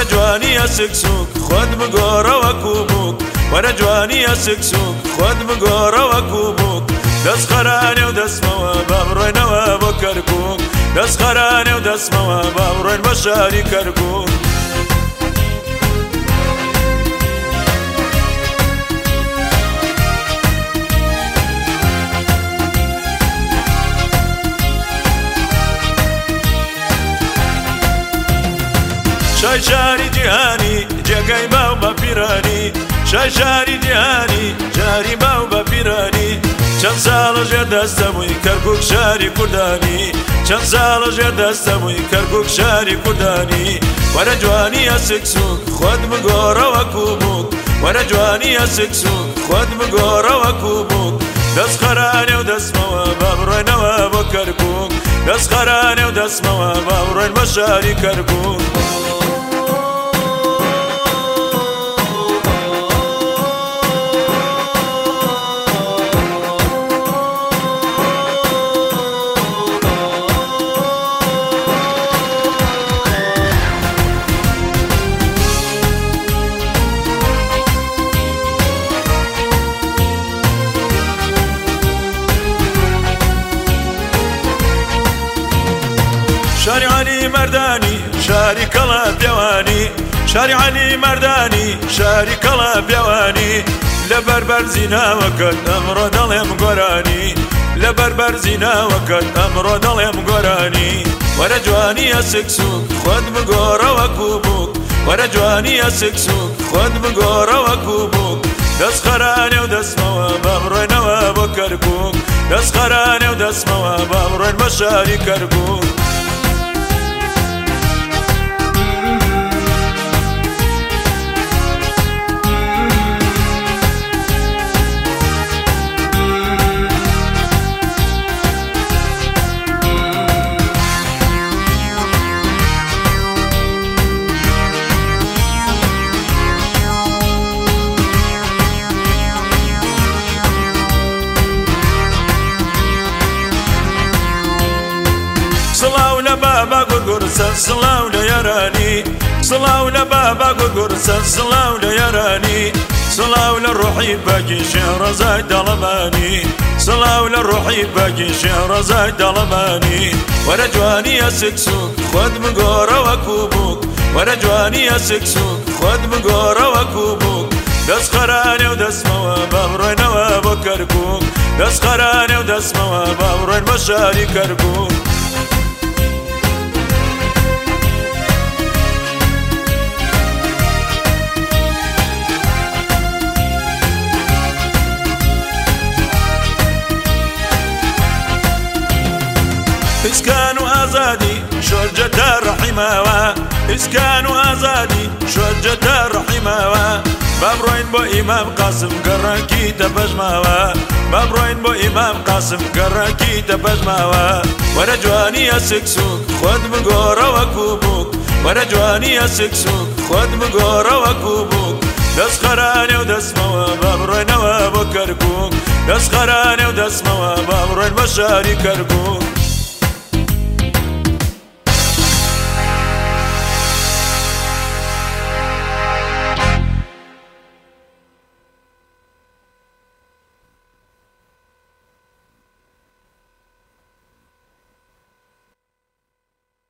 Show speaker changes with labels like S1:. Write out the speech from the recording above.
S1: وەرە جوانیە سکسوک خۆت بگۆڕەوە کوبووک وەرە جوانیە سکسوک خۆت بگۆڕەوە کوبووک دەست خەرانێ و دەسمەوە بابڕێنەوە بۆ کەرکک دەست خەرانێ و دەسمەوە باڕێن بە شاری کەرکک شەژاری جیهانی جێگەی باو بە پیرانی شەژاری جیهانی جاری باو بە پیرانی چەند ساڵە ژێر دەستەمووی کەرگک شاری کوردانی چەند ساڵە ژێر دەستەمووی کەرگک شاری کوردانی وەرە جوانی ئەسکسوک خۆت بگۆڕەوە کوبووک وەرە جوانی ئەسکسوک خۆت بگۆڕەوە کوبووک دەست خەرانێ و دەستمەوە بابڕێنەوە بۆ کەرگک دەست خەرانێ و دەستمەوە باوڕێن بە شاری کەرگک. مردانی شاری کەڵە پیاوانی شاری علی مردانی شاری کەڵە پیاوانی لە بەربەر زیناوەکەن ئەمڕۆ دەڵێم گۆرانی لە بەربەر زیناوەکەن ئەمڕۆ دەڵێم گۆرانی وەرە جوانیە سکسوک خۆت بگۆڕەوە کوبووک وەرە جوانیە سکسوک خۆت بگۆڕەوە کوبووک دەست خەرانێ و دەستمەوە بەڕێنەوە بۆ کەرگووک دەست خەرانێ و دەستمەوە بەڕێن بە شاری کەرگووک بابا گورگورسە سڵاو لە یارانی سڵاو لە بابا گورگورسە سڵاو لە یارانی سڵاو لە ڕۆحی بەگی شێڕزای دەڵەمانی سڵاو لە ڕۆحی بەگی شێڕزای دەڵەمانی وەرە جوانیە سکسوک خۆت مگۆرەوە کوبووک وەرە جوانیە سکسوک خۆت مگۆرەوە کوبووک دەست خەرانێ و دەستمەوە بەڕێنەوە بۆ کەرکک دەست خەرانێ و دەستمەوە بەڕێن بە شاری کەرکک شجتە ڕحیمەوە ئیسکان و ئازادی شجتە ڕحیمەوە بەبڕۆین بۆ ئیمام قاسم گەڕکی دەبەژماوە بەبڕۆین بۆ ئیمام قاسم گەڕکی دەبەژماوە وەرە جوانیە سکسوک خۆت بگۆڕەوە کوبووک وەرە جوانیە سکسوک خۆت بگۆڕەوە کوبووک دەست خەرانێ و دەستمەوە بەبڕێنەوە بۆ کەرکک دەست خەرانێ و دەستمەوە بەبڕێن بە شاری کەرکک